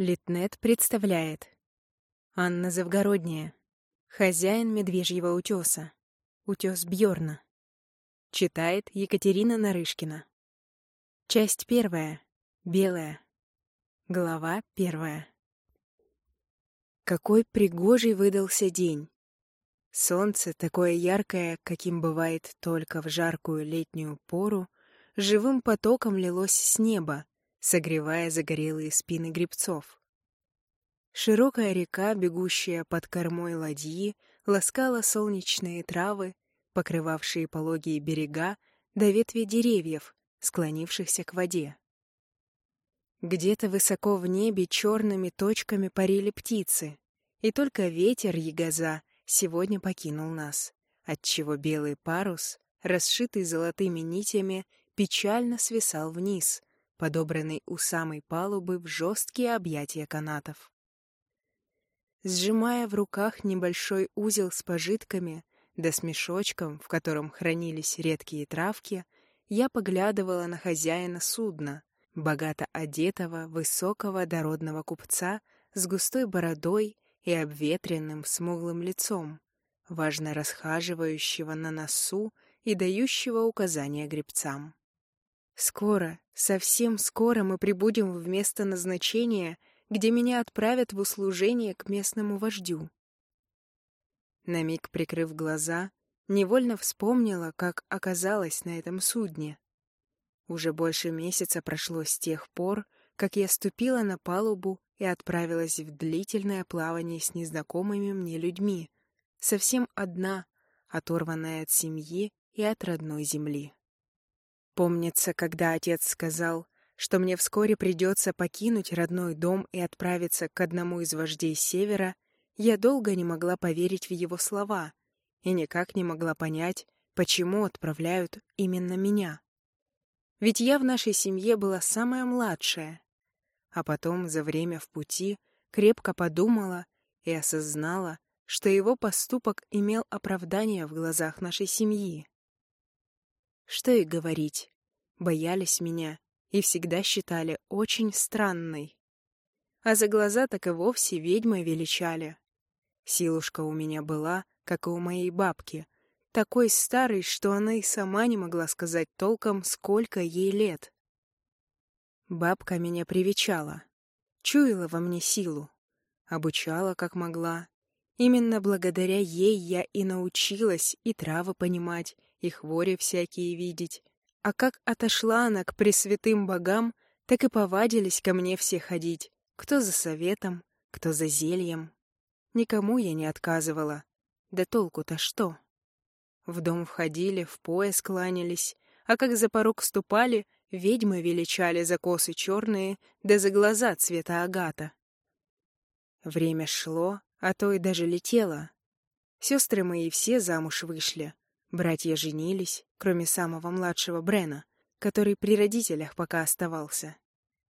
Литнет представляет Анна Завгородняя Хозяин медвежьего утеса Утес Бьорна Читает Екатерина Нарышкина Часть первая. Белая. Глава первая. Какой пригожий выдался день. Солнце, такое яркое, каким бывает только в жаркую летнюю пору, живым потоком лилось с неба, согревая загорелые спины грибцов. Широкая река, бегущая под кормой ладьи, ласкала солнечные травы, покрывавшие пологие берега до ветви деревьев, склонившихся к воде. Где-то высоко в небе черными точками парили птицы, и только ветер ягоза сегодня покинул нас, отчего белый парус, расшитый золотыми нитями, печально свисал вниз, подобранный у самой палубы в жесткие объятия канатов. Сжимая в руках небольшой узел с пожитками, да с мешочком, в котором хранились редкие травки, я поглядывала на хозяина судна, богато одетого, высокого, дородного купца с густой бородой и обветренным смуглым лицом, важно расхаживающего на носу и дающего указания гребцам. Скоро, совсем скоро мы прибудем в место назначения, где меня отправят в услужение к местному вождю. На миг прикрыв глаза, невольно вспомнила, как оказалась на этом судне. Уже больше месяца прошло с тех пор, как я ступила на палубу и отправилась в длительное плавание с незнакомыми мне людьми, совсем одна, оторванная от семьи и от родной земли. Помнится, когда отец сказал, что мне вскоре придется покинуть родной дом и отправиться к одному из вождей Севера, я долго не могла поверить в его слова и никак не могла понять, почему отправляют именно меня. Ведь я в нашей семье была самая младшая. А потом, за время в пути, крепко подумала и осознала, что его поступок имел оправдание в глазах нашей семьи. Что и говорить, боялись меня и всегда считали очень странной. А за глаза так и вовсе ведьмой величали. Силушка у меня была, как и у моей бабки, такой старой, что она и сама не могла сказать толком, сколько ей лет. Бабка меня привечала, чуяла во мне силу, обучала как могла, Именно благодаря ей я и научилась и травы понимать, и хвори всякие видеть. А как отошла она к пресвятым богам, так и повадились ко мне все ходить, кто за советом, кто за зельем. Никому я не отказывала. Да толку-то что? В дом входили, в пояс кланялись, а как за порог ступали, ведьмы величали за косы черные, да за глаза цвета агата. Время шло, а то и даже летела. Сестры мои все замуж вышли. Братья женились, кроме самого младшего Брена, который при родителях пока оставался.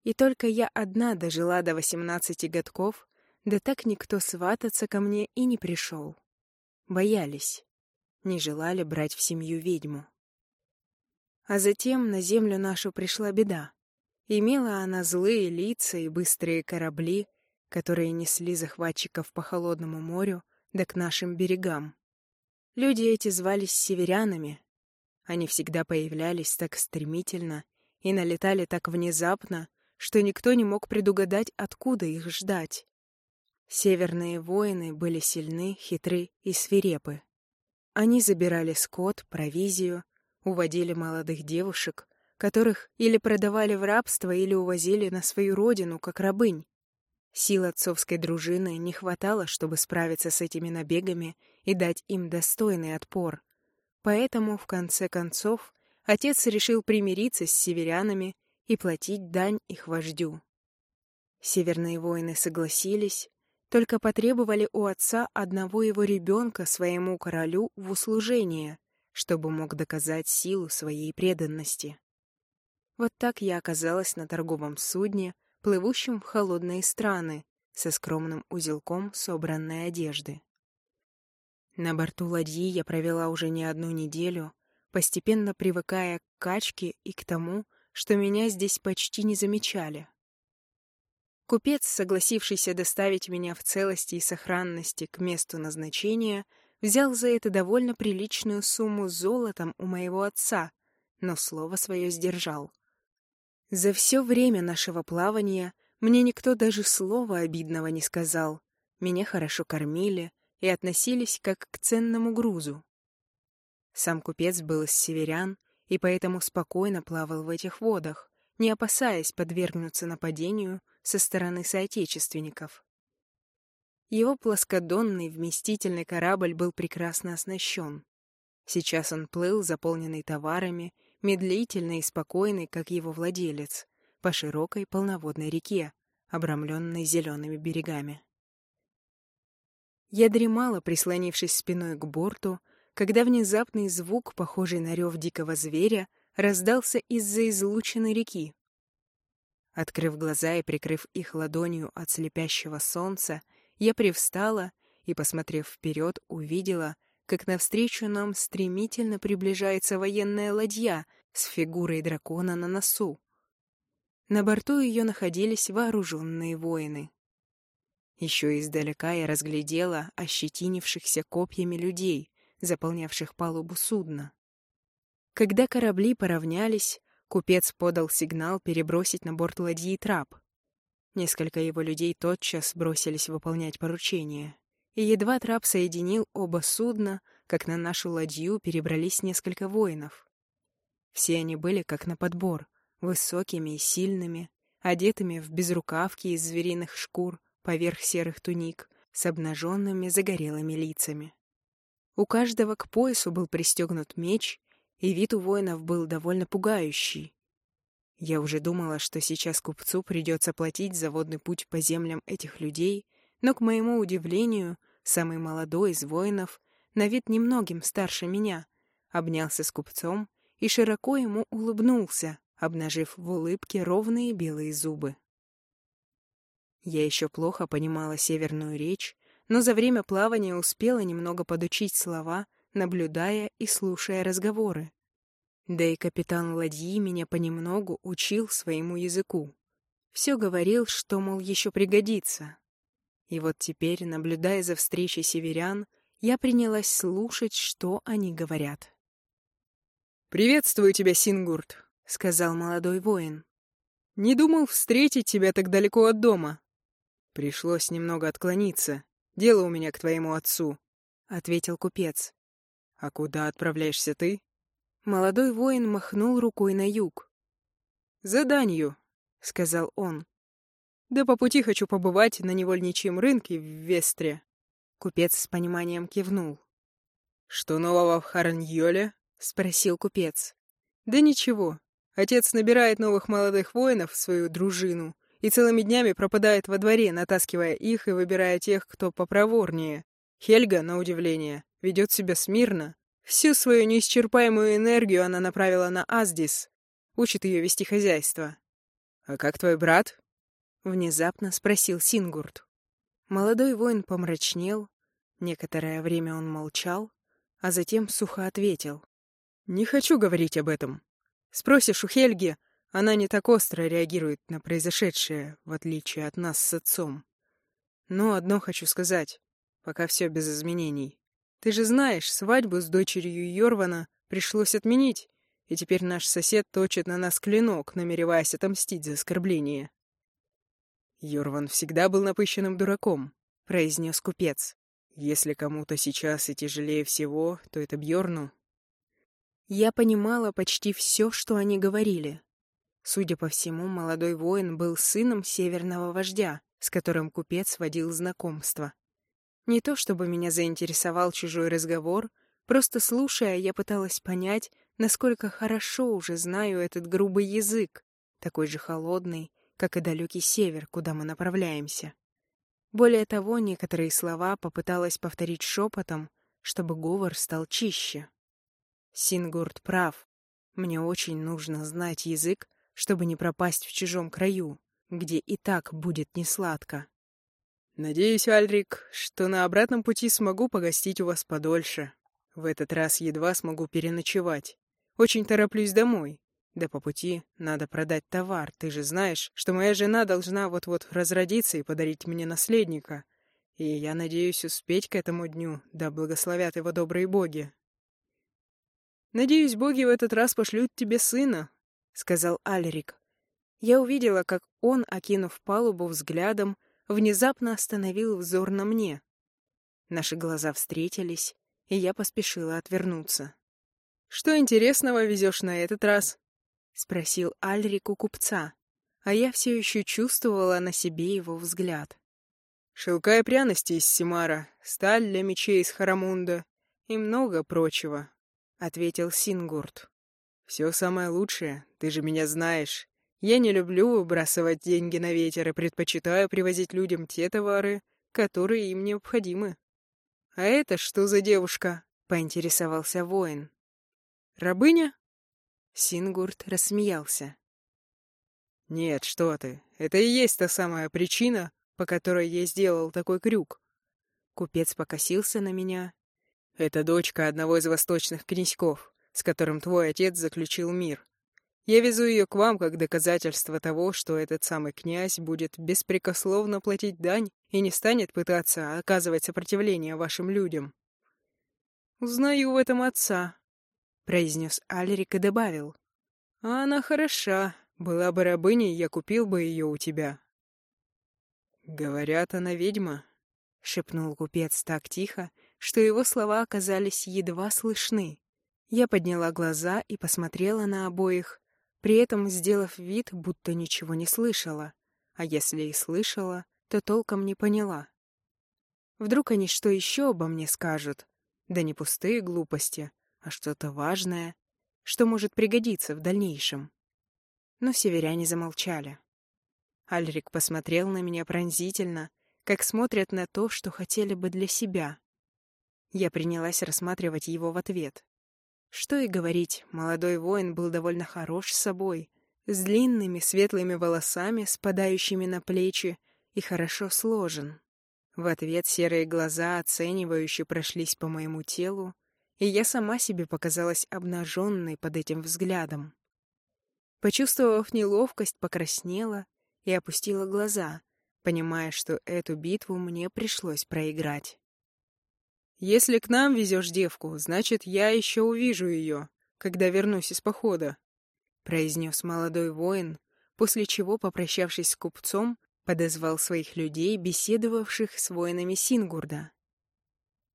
И только я одна дожила до восемнадцати годков, да так никто свататься ко мне и не пришел. Боялись, не желали брать в семью ведьму. А затем на землю нашу пришла беда. Имела она злые лица и быстрые корабли, которые несли захватчиков по холодному морю да к нашим берегам. Люди эти звались северянами. Они всегда появлялись так стремительно и налетали так внезапно, что никто не мог предугадать, откуда их ждать. Северные воины были сильны, хитры и свирепы. Они забирали скот, провизию, уводили молодых девушек, которых или продавали в рабство, или увозили на свою родину, как рабынь. Сил отцовской дружины не хватало, чтобы справиться с этими набегами и дать им достойный отпор. Поэтому, в конце концов, отец решил примириться с северянами и платить дань их вождю. Северные воины согласились, только потребовали у отца одного его ребенка своему королю в услужение, чтобы мог доказать силу своей преданности. Вот так я оказалась на торговом судне, плывущим в холодные страны, со скромным узелком собранной одежды. На борту ладьи я провела уже не одну неделю, постепенно привыкая к качке и к тому, что меня здесь почти не замечали. Купец, согласившийся доставить меня в целости и сохранности к месту назначения, взял за это довольно приличную сумму золотом у моего отца, но слово свое сдержал. За все время нашего плавания мне никто даже слова обидного не сказал. Меня хорошо кормили и относились как к ценному грузу. Сам купец был из северян и поэтому спокойно плавал в этих водах, не опасаясь подвергнуться нападению со стороны соотечественников. Его плоскодонный вместительный корабль был прекрасно оснащен. Сейчас он плыл, заполненный товарами, медлительный и спокойный, как его владелец, по широкой полноводной реке, обрамленной зелеными берегами. Я дремала, прислонившись спиной к борту, когда внезапный звук, похожий на рев дикого зверя, раздался из-за излученной реки. Открыв глаза и прикрыв их ладонью от слепящего солнца, я привстала и, посмотрев вперед, увидела, как навстречу нам стремительно приближается военная ладья с фигурой дракона на носу. На борту ее находились вооруженные воины. Еще издалека я разглядела ощетинившихся копьями людей, заполнявших палубу судна. Когда корабли поравнялись, купец подал сигнал перебросить на борт ладьи трап. Несколько его людей тотчас бросились выполнять поручение и едва трап соединил оба судна, как на нашу ладью перебрались несколько воинов. Все они были как на подбор, высокими и сильными, одетыми в безрукавки из звериных шкур поверх серых туник, с обнаженными загорелыми лицами. У каждого к поясу был пристегнут меч, и вид у воинов был довольно пугающий. Я уже думала, что сейчас купцу придется платить за водный путь по землям этих людей — но, к моему удивлению, самый молодой из воинов, на вид немногим старше меня, обнялся с купцом и широко ему улыбнулся, обнажив в улыбке ровные белые зубы. Я еще плохо понимала северную речь, но за время плавания успела немного подучить слова, наблюдая и слушая разговоры. Да и капитан ладьи меня понемногу учил своему языку. Все говорил, что, мол, еще пригодится, и вот теперь, наблюдая за встречей северян, я принялась слушать, что они говорят. «Приветствую тебя, Сингурт», — сказал молодой воин. «Не думал встретить тебя так далеко от дома. Пришлось немного отклониться. Дело у меня к твоему отцу», — ответил купец. «А куда отправляешься ты?» Молодой воин махнул рукой на юг. «Заданию», — сказал он. Да по пути хочу побывать на невольничьем рынке в Вестре. Купец с пониманием кивнул. «Что нового в Харньоле?» — спросил купец. «Да ничего. Отец набирает новых молодых воинов в свою дружину и целыми днями пропадает во дворе, натаскивая их и выбирая тех, кто попроворнее. Хельга, на удивление, ведет себя смирно. Всю свою неисчерпаемую энергию она направила на Аздис, учит ее вести хозяйство. «А как твой брат?» — внезапно спросил Сингурт. Молодой воин помрачнел. Некоторое время он молчал, а затем сухо ответил. «Не хочу говорить об этом. Спросишь у Хельги, она не так остро реагирует на произошедшее, в отличие от нас с отцом. Но одно хочу сказать, пока все без изменений. Ты же знаешь, свадьбу с дочерью Йорвана пришлось отменить, и теперь наш сосед точит на нас клинок, намереваясь отомстить за оскорбление. «Йорван всегда был напыщенным дураком», — произнес купец. «Если кому-то сейчас и тяжелее всего, то это Бьорну». Я понимала почти все, что они говорили. Судя по всему, молодой воин был сыном северного вождя, с которым купец водил знакомство. Не то чтобы меня заинтересовал чужой разговор, просто слушая, я пыталась понять, насколько хорошо уже знаю этот грубый язык, такой же холодный, как и далекий север, куда мы направляемся. Более того, некоторые слова попыталась повторить шепотом, чтобы говор стал чище. Сингурд прав. Мне очень нужно знать язык, чтобы не пропасть в чужом краю, где и так будет несладко. «Надеюсь, Альрик, что на обратном пути смогу погостить у вас подольше. В этот раз едва смогу переночевать. Очень тороплюсь домой. Да по пути надо продать товар. Ты же знаешь, что моя жена должна вот-вот разродиться и подарить мне наследника. И я надеюсь успеть к этому дню, да благословят его добрые боги. «Надеюсь, боги в этот раз пошлют тебе сына», — сказал Альрик. Я увидела, как он, окинув палубу взглядом, внезапно остановил взор на мне. Наши глаза встретились, и я поспешила отвернуться. «Что интересного везешь на этот раз?» — спросил Альрик у купца, а я все еще чувствовала на себе его взгляд. «Шелка и пряности из Симара, сталь для мечей из Харамунда и много прочего», — ответил Сингурт. «Все самое лучшее, ты же меня знаешь. Я не люблю выбрасывать деньги на ветер и предпочитаю привозить людям те товары, которые им необходимы». «А это что за девушка?» — поинтересовался воин. «Рабыня?» Сингурт рассмеялся. «Нет, что ты, это и есть та самая причина, по которой я сделал такой крюк». Купец покосился на меня. «Это дочка одного из восточных князьков, с которым твой отец заключил мир. Я везу ее к вам как доказательство того, что этот самый князь будет беспрекословно платить дань и не станет пытаться оказывать сопротивление вашим людям. «Узнаю в этом отца», — произнес Альрик и добавил. «А она хороша. Была бы рабыней, я купил бы ее у тебя». «Говорят, она ведьма», — шепнул купец так тихо, что его слова оказались едва слышны. Я подняла глаза и посмотрела на обоих, при этом сделав вид, будто ничего не слышала, а если и слышала, то толком не поняла. Вдруг они что еще обо мне скажут? Да не пустые глупости, а что-то важное, что может пригодиться в дальнейшем. Но северяне замолчали. Альрик посмотрел на меня пронзительно, как смотрят на то, что хотели бы для себя. Я принялась рассматривать его в ответ. Что и говорить, молодой воин был довольно хорош с собой, с длинными светлыми волосами, спадающими на плечи, и хорошо сложен. В ответ серые глаза оценивающе прошлись по моему телу, и я сама себе показалась обнаженной под этим взглядом. Почувствовав неловкость, покраснела и опустила глаза, понимая, что эту битву мне пришлось проиграть. Если к нам везешь девку, значит, я еще увижу ее, когда вернусь из похода», — произнес молодой воин, после чего, попрощавшись с купцом, подозвал своих людей, беседовавших с воинами Сингурда.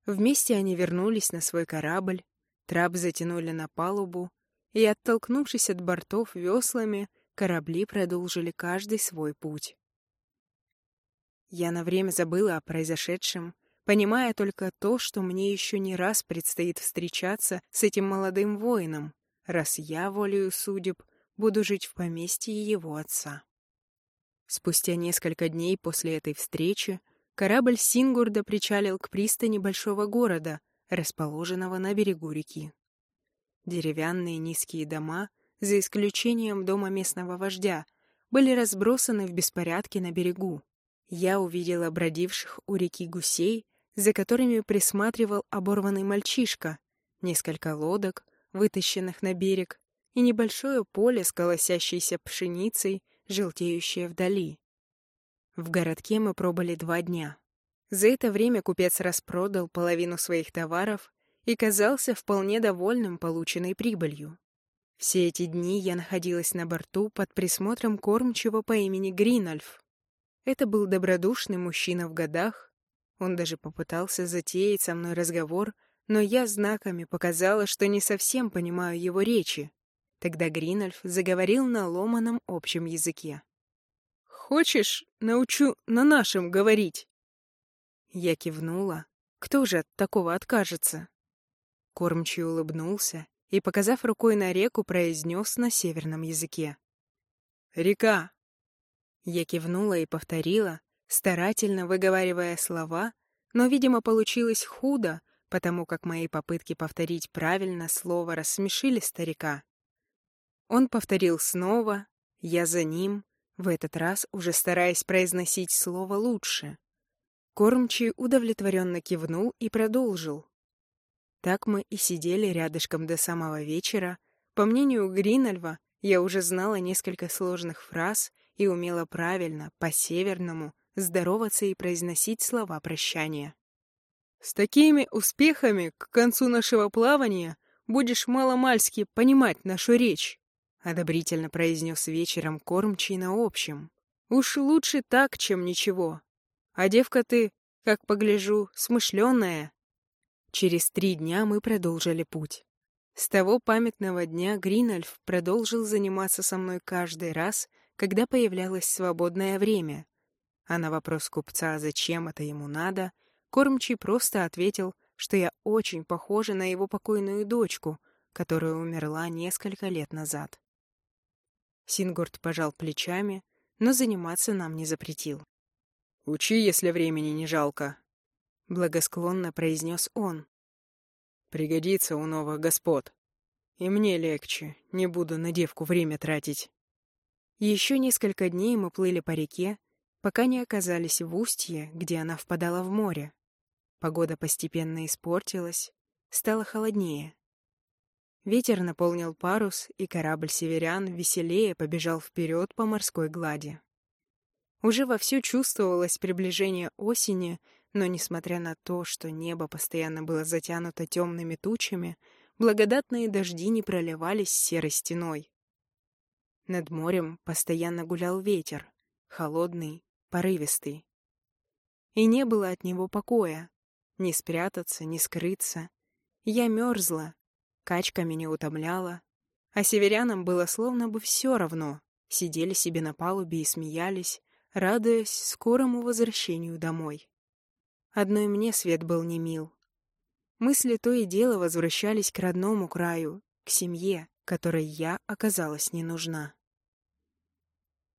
Вместе они вернулись на свой корабль, трап затянули на палубу, и, оттолкнувшись от бортов веслами, корабли продолжили каждый свой путь. Я на время забыла о произошедшем, понимая только то, что мне еще не раз предстоит встречаться с этим молодым воином, раз я, волею судеб, буду жить в поместье его отца. Спустя несколько дней после этой встречи корабль Сингурда причалил к пристани большого города, расположенного на берегу реки. Деревянные низкие дома, за исключением дома местного вождя, были разбросаны в беспорядке на берегу. Я увидела бродивших у реки гусей, за которыми присматривал оборванный мальчишка, несколько лодок, вытащенных на берег, и небольшое поле с колосящейся пшеницей, желтеющее вдали. В городке мы пробыли два дня. За это время купец распродал половину своих товаров и казался вполне довольным полученной прибылью. Все эти дни я находилась на борту под присмотром кормчего по имени Гринальф. Это был добродушный мужчина в годах, он даже попытался затеять со мной разговор, но я знаками показала, что не совсем понимаю его речи. Тогда Гринольф заговорил на ломаном общем языке. «Хочешь, научу на нашем говорить?» Я кивнула. Кто же от такого откажется? Кормчий улыбнулся и, показав рукой на реку, произнес на северном языке. «Река!» Я кивнула и повторила, старательно выговаривая слова, но, видимо, получилось худо, потому как мои попытки повторить правильно слово рассмешили старика. Он повторил снова, я за ним, в этот раз уже стараясь произносить слово лучше. Кормчий удовлетворенно кивнул и продолжил. Так мы и сидели рядышком до самого вечера. По мнению Гринальва, Я уже знала несколько сложных фраз и умела правильно, по-северному, здороваться и произносить слова прощания. «С такими успехами к концу нашего плавания будешь маломальски понимать нашу речь», — одобрительно произнес вечером кормчий на общем. «Уж лучше так, чем ничего. А девка ты, как погляжу, смышленая». Через три дня мы продолжили путь. С того памятного дня Гринальф продолжил заниматься со мной каждый раз, когда появлялось свободное время. А на вопрос купца, зачем это ему надо, кормчий просто ответил — что я очень похожа на его покойную дочку, которая умерла несколько лет назад. Сингурт пожал плечами, но заниматься нам не запретил. «Учи, если времени не жалко», — благосклонно произнес он. «Пригодится у новых господ. И мне легче, не буду на девку время тратить». Еще несколько дней мы плыли по реке, пока не оказались в устье, где она впадала в море. Погода постепенно испортилась, стало холоднее. Ветер наполнил парус, и корабль «Северян» веселее побежал вперед по морской глади. Уже вовсю чувствовалось приближение осени, но, несмотря на то, что небо постоянно было затянуто темными тучами, благодатные дожди не проливались серой стеной. Над морем постоянно гулял ветер, холодный, порывистый. И не было от него покоя. Не спрятаться, не скрыться. Я мерзла, качка меня утомляла, а северянам было словно бы все равно. Сидели себе на палубе и смеялись, радуясь скорому возвращению домой. Одной мне свет был не мил. Мысли то и дело возвращались к родному краю, к семье, которой я оказалась не нужна.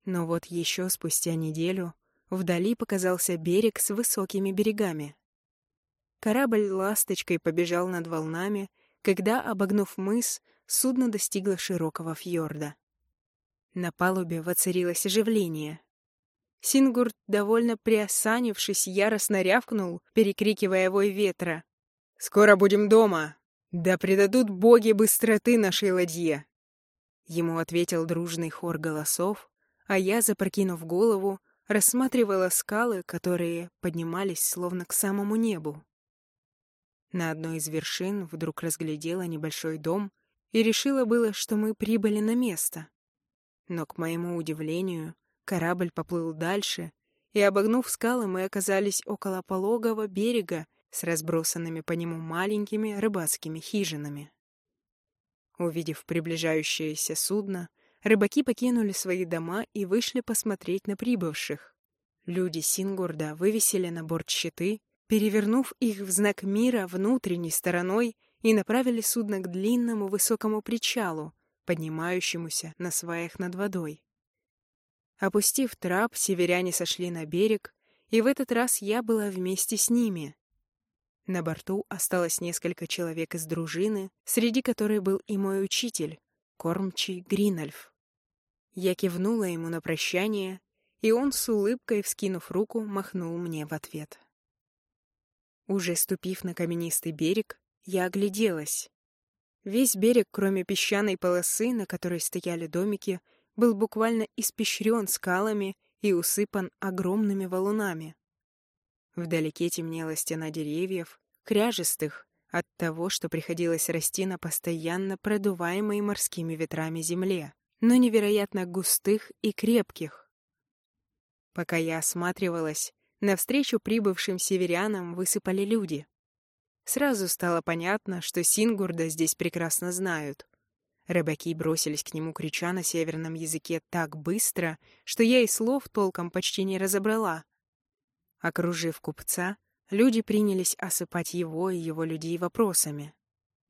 Но вот еще спустя неделю вдали показался берег с высокими берегами. Корабль ласточкой побежал над волнами, когда, обогнув мыс, судно достигло широкого фьорда. На палубе воцарилось оживление. Сингурт, довольно приосанившись, яростно рявкнул, перекрикивая вой ветра. «Скоро будем дома! Да предадут боги быстроты нашей ладье!» Ему ответил дружный хор голосов, а я, запрокинув голову, рассматривала скалы, которые поднимались словно к самому небу. На одной из вершин вдруг разглядела небольшой дом и решила было, что мы прибыли на место. Но, к моему удивлению, корабль поплыл дальше, и, обогнув скалы, мы оказались около пологого берега с разбросанными по нему маленькими рыбацкими хижинами. Увидев приближающееся судно, рыбаки покинули свои дома и вышли посмотреть на прибывших. Люди Сингурда вывесили на борт щиты перевернув их в знак мира внутренней стороной и направили судно к длинному высокому причалу, поднимающемуся на сваях над водой. Опустив трап, северяне сошли на берег, и в этот раз я была вместе с ними. На борту осталось несколько человек из дружины, среди которой был и мой учитель, кормчий Гринальф. Я кивнула ему на прощание, и он с улыбкой, вскинув руку, махнул мне в ответ. Уже ступив на каменистый берег, я огляделась. Весь берег, кроме песчаной полосы, на которой стояли домики, был буквально испещрен скалами и усыпан огромными валунами. Вдалеке темнела стена деревьев, кряжестых, от того, что приходилось расти на постоянно продуваемой морскими ветрами земле, но невероятно густых и крепких. Пока я осматривалась, Навстречу прибывшим северянам высыпали люди. Сразу стало понятно, что Сингурда здесь прекрасно знают. Рыбаки бросились к нему, крича на северном языке так быстро, что я и слов толком почти не разобрала. Окружив купца, люди принялись осыпать его и его людей вопросами.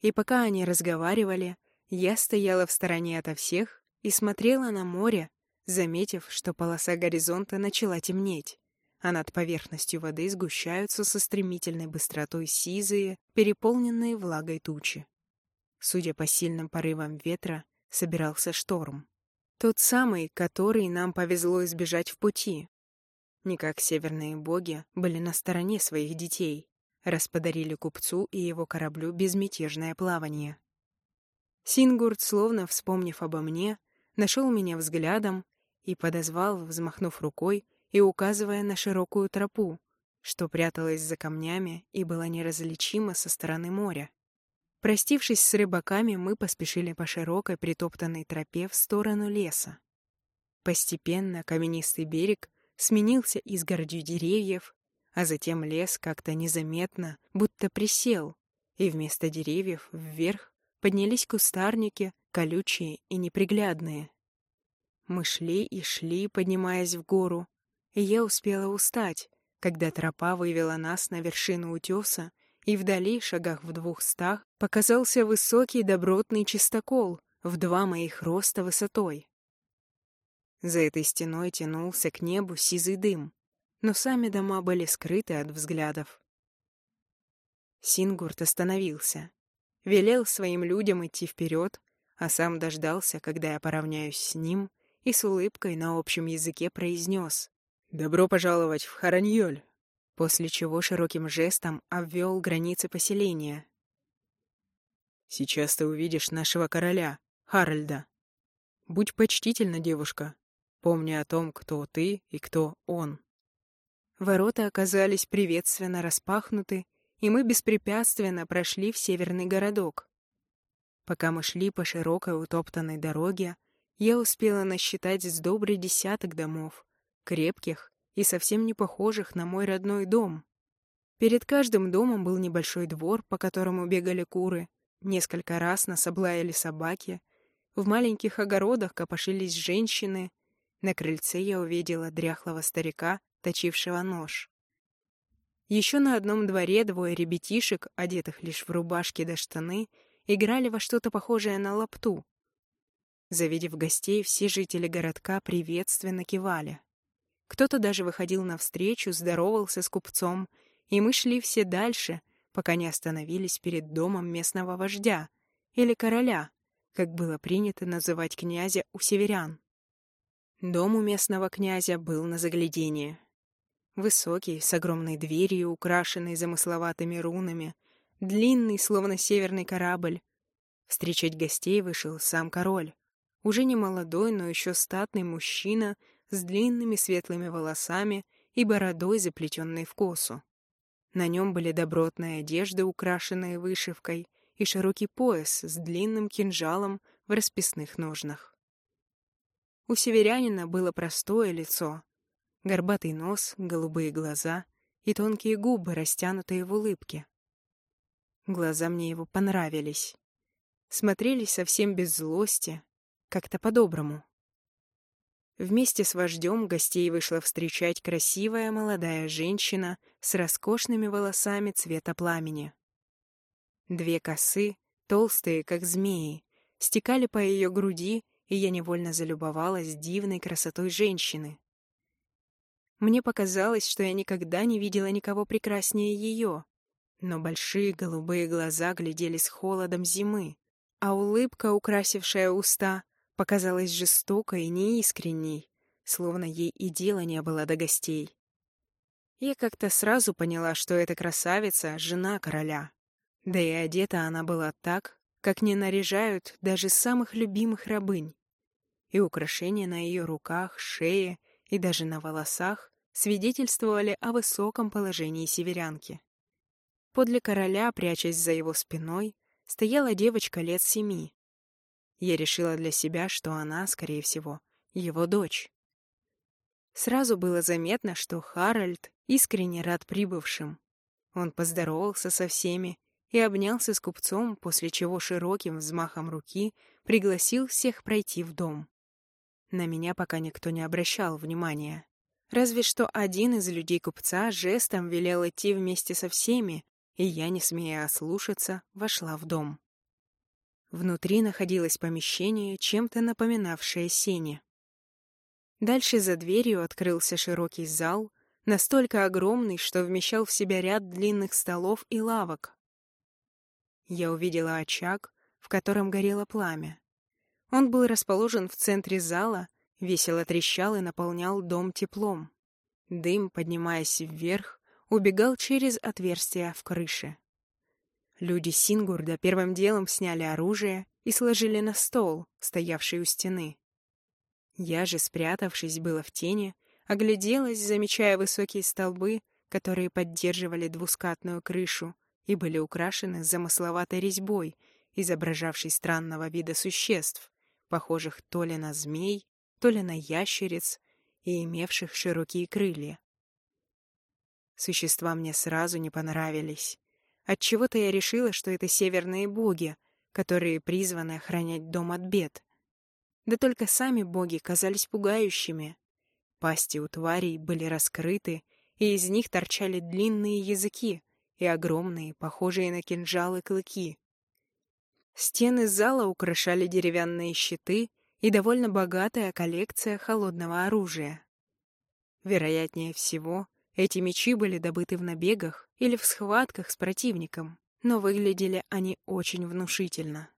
И пока они разговаривали, я стояла в стороне ото всех и смотрела на море, заметив, что полоса горизонта начала темнеть а над поверхностью воды сгущаются со стремительной быстротой сизые, переполненные влагой тучи. Судя по сильным порывам ветра, собирался шторм. Тот самый, который нам повезло избежать в пути. Не как северные боги были на стороне своих детей, расподарили купцу и его кораблю безмятежное плавание. Сингурт, словно вспомнив обо мне, нашел меня взглядом и подозвал, взмахнув рукой и указывая на широкую тропу, что пряталась за камнями и была неразличима со стороны моря. Простившись с рыбаками, мы поспешили по широкой притоптанной тропе в сторону леса. Постепенно каменистый берег сменился изгородью деревьев, а затем лес как-то незаметно, будто присел, и вместо деревьев вверх поднялись кустарники, колючие и неприглядные. Мы шли и шли, поднимаясь в гору, и я успела устать, когда тропа вывела нас на вершину утеса, и вдали, шагах в двухстах, показался высокий добротный чистокол в два моих роста высотой. За этой стеной тянулся к небу сизый дым, но сами дома были скрыты от взглядов. Сингурт остановился, велел своим людям идти вперед, а сам дождался, когда я поравняюсь с ним, и с улыбкой на общем языке произнес «Добро пожаловать в Хараньоль», после чего широким жестом обвел границы поселения. «Сейчас ты увидишь нашего короля, Харальда. Будь почтительна, девушка, помни о том, кто ты и кто он». Ворота оказались приветственно распахнуты, и мы беспрепятственно прошли в северный городок. Пока мы шли по широкой утоптанной дороге, я успела насчитать с добрый десяток домов, крепких и совсем не похожих на мой родной дом. Перед каждым домом был небольшой двор, по которому бегали куры, несколько раз нас облаяли собаки, в маленьких огородах копошились женщины, на крыльце я увидела дряхлого старика, точившего нож. Еще на одном дворе двое ребятишек, одетых лишь в рубашки до штаны, играли во что-то похожее на лапту. Завидев гостей, все жители городка приветственно кивали. Кто-то даже выходил навстречу, здоровался с купцом, и мы шли все дальше, пока не остановились перед домом местного вождя или короля, как было принято называть князя у северян. Дом у местного князя был на заглядение. Высокий, с огромной дверью, украшенной замысловатыми рунами, длинный, словно северный корабль. Встречать гостей вышел сам король. Уже не молодой, но еще статный мужчина с длинными светлыми волосами и бородой, заплетенной в косу. На нем были добротные одежды, украшенные вышивкой, и широкий пояс с длинным кинжалом в расписных ножнах. У северянина было простое лицо, горбатый нос, голубые глаза и тонкие губы, растянутые в улыбке. Глаза мне его понравились. Смотрелись совсем без злости, как-то по-доброму. Вместе с вождем гостей вышла встречать красивая молодая женщина с роскошными волосами цвета пламени. Две косы, толстые, как змеи, стекали по ее груди и я невольно залюбовалась дивной красотой женщины. Мне показалось, что я никогда не видела никого прекраснее ее, но большие голубые глаза глядели с холодом зимы, а улыбка, украсившая уста, показалась жестокой и неискренней, словно ей и дела не было до гостей. Я как-то сразу поняла, что эта красавица — жена короля. Да и одета она была так, как не наряжают даже самых любимых рабынь и украшения на ее руках, шее и даже на волосах свидетельствовали о высоком положении северянки. Подле короля, прячась за его спиной, стояла девочка лет семи. Я решила для себя, что она, скорее всего, его дочь. Сразу было заметно, что Харальд искренне рад прибывшим. Он поздоровался со всеми и обнялся с купцом, после чего широким взмахом руки пригласил всех пройти в дом. На меня пока никто не обращал внимания. Разве что один из людей купца жестом велел идти вместе со всеми, и я, не смея ослушаться, вошла в дом. Внутри находилось помещение, чем-то напоминавшее сене. Дальше за дверью открылся широкий зал, настолько огромный, что вмещал в себя ряд длинных столов и лавок. Я увидела очаг, в котором горело пламя. Он был расположен в центре зала, весело трещал и наполнял дом теплом. Дым, поднимаясь вверх, убегал через отверстия в крыше. Люди Сингурда первым делом сняли оружие и сложили на стол, стоявший у стены. Я же, спрятавшись было в тени, огляделась, замечая высокие столбы, которые поддерживали двускатную крышу и были украшены замысловатой резьбой, изображавшей странного вида существ, похожих то ли на змей, то ли на ящериц и имевших широкие крылья. Существа мне сразу не понравились. Отчего-то я решила, что это северные боги, которые призваны охранять дом от бед. Да только сами боги казались пугающими. Пасти у тварей были раскрыты, и из них торчали длинные языки и огромные, похожие на кинжалы, клыки. Стены зала украшали деревянные щиты и довольно богатая коллекция холодного оружия. Вероятнее всего, эти мечи были добыты в набегах или в схватках с противником, но выглядели они очень внушительно.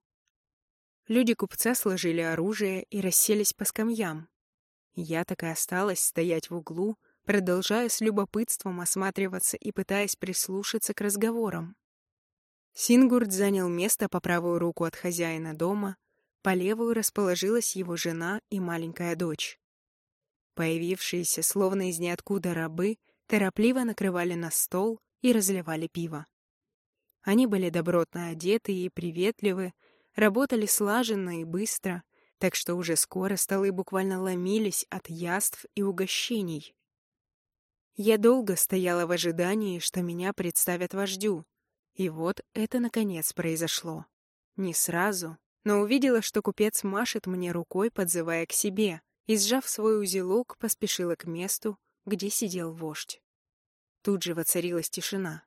Люди купца сложили оружие и расселись по скамьям. Я так и осталась стоять в углу, продолжая с любопытством осматриваться и пытаясь прислушаться к разговорам. Сингурд занял место по правую руку от хозяина дома, по левую расположилась его жена и маленькая дочь. Появившиеся, словно из ниоткуда рабы, торопливо накрывали на стол и разливали пиво. Они были добротно одеты и приветливы, работали слаженно и быстро, так что уже скоро столы буквально ломились от яств и угощений. Я долго стояла в ожидании, что меня представят вождю, и вот это, наконец, произошло. Не сразу, но увидела, что купец машет мне рукой, подзывая к себе, и, сжав свой узелок, поспешила к месту, где сидел вождь. Тут же воцарилась тишина.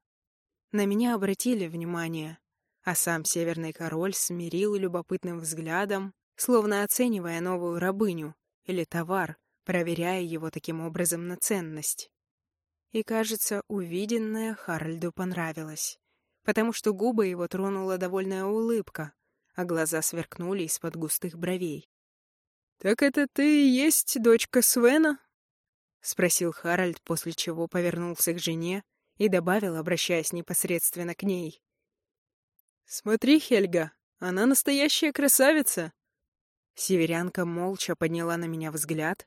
На меня обратили внимание, а сам северный король смирил любопытным взглядом, словно оценивая новую рабыню или товар, проверяя его таким образом на ценность. И, кажется, увиденное Харальду понравилось потому что губы его тронула довольная улыбка, а глаза сверкнули из-под густых бровей. «Так это ты и есть дочка Свена?» — спросил Харальд, после чего повернулся к жене и добавил, обращаясь непосредственно к ней. «Смотри, Хельга, она настоящая красавица!» Северянка молча подняла на меня взгляд.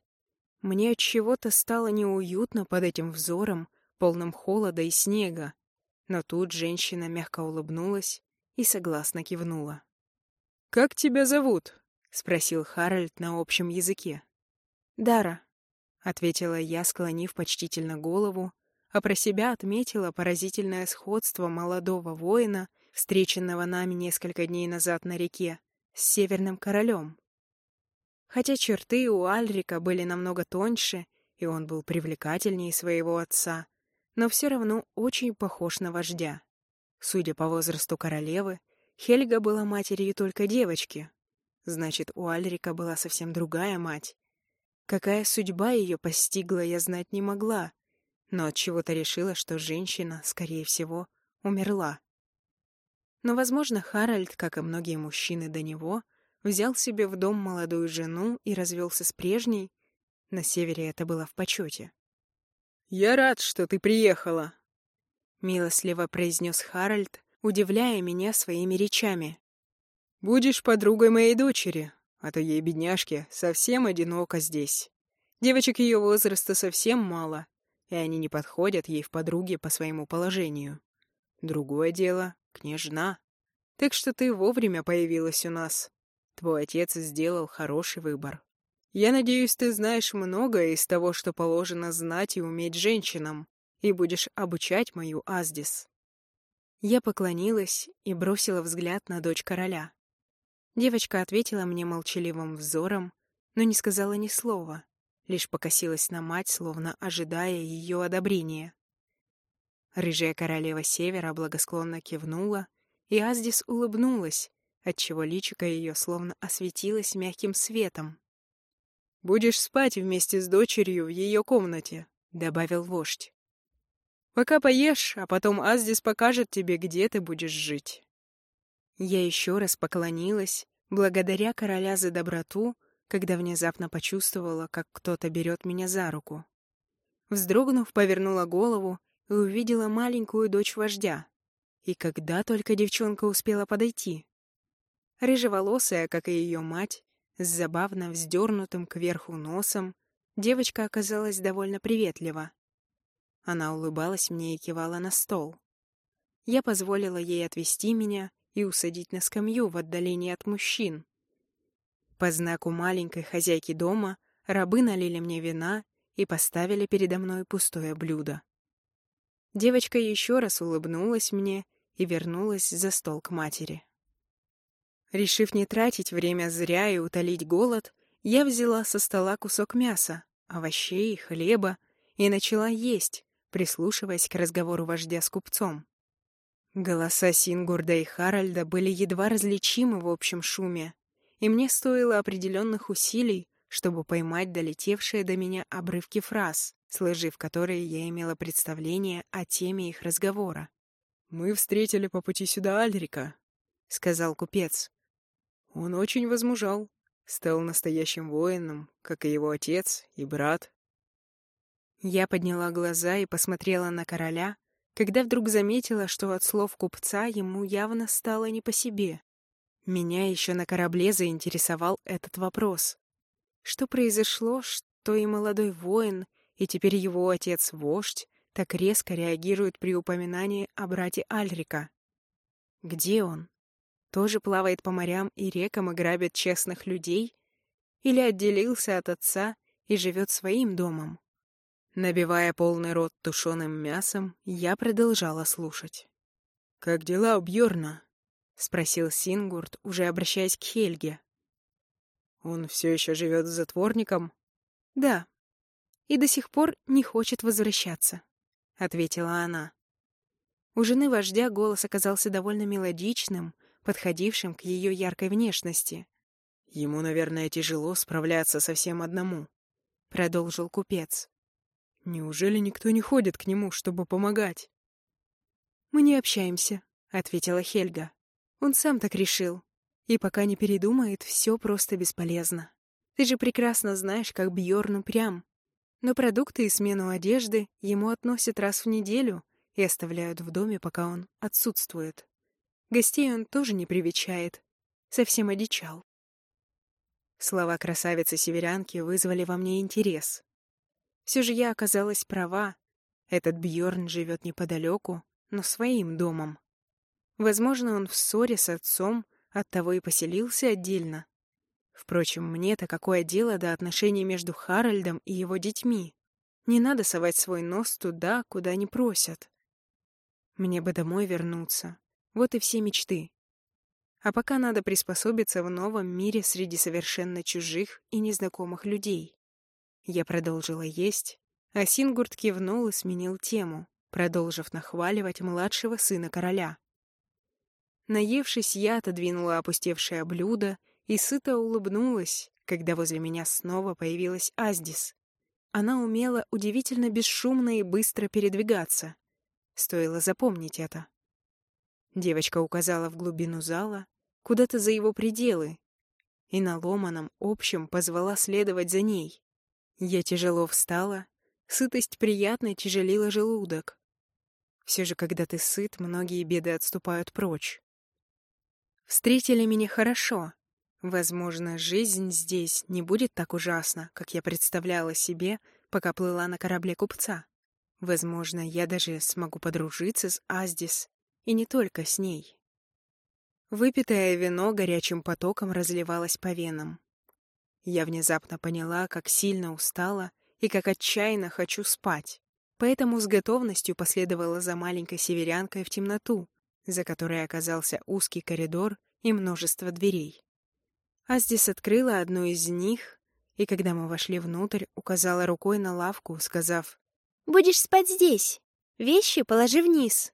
Мне от чего-то стало неуютно под этим взором, полным холода и снега, но тут женщина мягко улыбнулась и согласно кивнула. «Как тебя зовут?» — спросил Харальд на общем языке. «Дара», — ответила я, склонив почтительно голову, а про себя отметила поразительное сходство молодого воина, встреченного нами несколько дней назад на реке, с Северным Королем. Хотя черты у Альрика были намного тоньше, и он был привлекательнее своего отца, но все равно очень похож на вождя. Судя по возрасту королевы, Хельга была матерью только девочки. Значит, у Альрика была совсем другая мать. Какая судьба ее постигла, я знать не могла, но от чего то решила, что женщина, скорее всего, умерла. Но, возможно, Харальд, как и многие мужчины до него, взял себе в дом молодую жену и развелся с прежней. На севере это было в почете. «Я рад, что ты приехала», — милостливо произнес Харальд, удивляя меня своими речами. «Будешь подругой моей дочери, а то ей, бедняжке, совсем одиноко здесь. Девочек ее возраста совсем мало, и они не подходят ей в подруге по своему положению. Другое дело — княжна. Так что ты вовремя появилась у нас. Твой отец сделал хороший выбор. Я надеюсь, ты знаешь многое из того, что положено знать и уметь женщинам, и будешь обучать мою Аздис». Я поклонилась и бросила взгляд на дочь короля. Девочка ответила мне молчаливым взором, но не сказала ни слова, лишь покосилась на мать, словно ожидая ее одобрения. Рыжая королева севера благосклонно кивнула, и Аздис улыбнулась, отчего личико ее словно осветилось мягким светом. Будешь спать вместе с дочерью в ее комнате», — добавил вождь. «Пока поешь, а потом Аздис покажет тебе, где ты будешь жить». Я еще раз поклонилась, благодаря короля за доброту, когда внезапно почувствовала, как кто-то берет меня за руку. Вздрогнув, повернула голову и увидела маленькую дочь вождя. И когда только девчонка успела подойти. Рыжеволосая, как и ее мать, С забавно вздернутым кверху носом девочка оказалась довольно приветлива. Она улыбалась мне и кивала на стол. Я позволила ей отвести меня и усадить на скамью в отдалении от мужчин. По знаку маленькой хозяйки дома рабы налили мне вина и поставили передо мной пустое блюдо. Девочка еще раз улыбнулась мне и вернулась за стол к матери. Решив не тратить время зря и утолить голод, я взяла со стола кусок мяса, овощей, хлеба и начала есть, прислушиваясь к разговору вождя с купцом. Голоса Сингурда и Харальда были едва различимы в общем шуме, и мне стоило определенных усилий, чтобы поймать долетевшие до меня обрывки фраз, сложив которые я имела представление о теме их разговора. «Мы встретили по пути сюда Альрика», — сказал купец. «Он очень возмужал, стал настоящим воином, как и его отец и брат». Я подняла глаза и посмотрела на короля, когда вдруг заметила, что от слов купца ему явно стало не по себе. Меня еще на корабле заинтересовал этот вопрос. Что произошло, что и молодой воин, и теперь его отец-вождь так резко реагируют при упоминании о брате Альрика? Где он? Тоже плавает по морям и рекам и грабит честных людей? Или отделился от отца и живет своим домом? Набивая полный рот тушеным мясом, я продолжала слушать. «Как дела у Бьорна? спросил Сингурт, уже обращаясь к Хельге. Он все еще живет с затворником? Да. И до сих пор не хочет возвращаться, ответила она. У жены вождя голос оказался довольно мелодичным, подходившим к ее яркой внешности. Ему, наверное, тяжело справляться совсем одному, продолжил купец. Неужели никто не ходит к нему, чтобы помогать? Мы не общаемся, ответила Хельга. Он сам так решил. И пока не передумает, все просто бесполезно. Ты же прекрасно знаешь, как Бьорн упрям. Но продукты и смену одежды ему относят раз в неделю и оставляют в доме, пока он отсутствует. Гостей он тоже не привечает. Совсем одичал. Слова красавицы-северянки вызвали во мне интерес. Все же я оказалась права. Этот Бьорн живет неподалеку, но своим домом. Возможно, он в ссоре с отцом, Оттого и поселился отдельно. Впрочем, мне-то какое дело до отношений между Харальдом и его детьми? Не надо совать свой нос туда, куда не просят. Мне бы домой вернуться. Вот и все мечты. А пока надо приспособиться в новом мире среди совершенно чужих и незнакомых людей. Я продолжила есть, а Сингурт кивнул и сменил тему, продолжив нахваливать младшего сына короля. Наевшись, я отодвинула опустевшее блюдо и сыто улыбнулась, когда возле меня снова появилась Аздис. Она умела удивительно бесшумно и быстро передвигаться. Стоило запомнить это. Девочка указала в глубину зала, куда-то за его пределы, и на ломаном общем позвала следовать за ней. Я тяжело встала, сытость приятно тяжелила желудок. Все же, когда ты сыт, многие беды отступают прочь. Встретили меня хорошо. Возможно, жизнь здесь не будет так ужасна, как я представляла себе, пока плыла на корабле купца. Возможно, я даже смогу подружиться с Аздис, и не только с ней. Выпитое вино горячим потоком разливалось по венам. Я внезапно поняла, как сильно устала и как отчаянно хочу спать, поэтому с готовностью последовала за маленькой северянкой в темноту, за которой оказался узкий коридор и множество дверей. Аздис открыла одну из них, и когда мы вошли внутрь, указала рукой на лавку, сказав «Будешь спать здесь. Вещи положи вниз».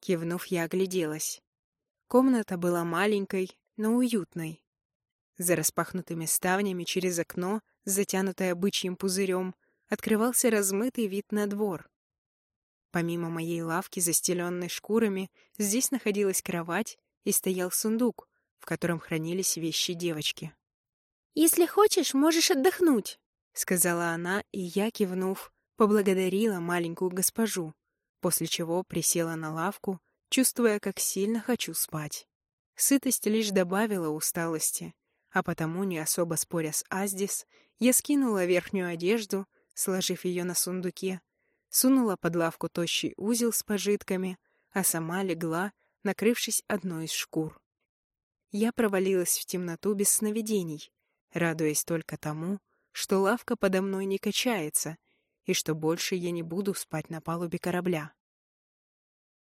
Кивнув, я огляделась. Комната была маленькой, но уютной. За распахнутыми ставнями через окно, затянутое бычьим пузырем, открывался размытый вид на двор. Помимо моей лавки, застеленной шкурами, здесь находилась кровать и стоял сундук, в котором хранились вещи девочки. «Если хочешь, можешь отдохнуть», — сказала она, и я, кивнув, поблагодарила маленькую госпожу, после чего присела на лавку, чувствуя, как сильно хочу спать. Сытость лишь добавила усталости, а потому, не особо споря с Аздис, я скинула верхнюю одежду, сложив ее на сундуке, сунула под лавку тощий узел с пожитками, а сама легла, накрывшись одной из шкур. Я провалилась в темноту без сновидений, радуясь только тому, что лавка подо мной не качается и что больше я не буду спать на палубе корабля.